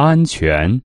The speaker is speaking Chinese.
安全。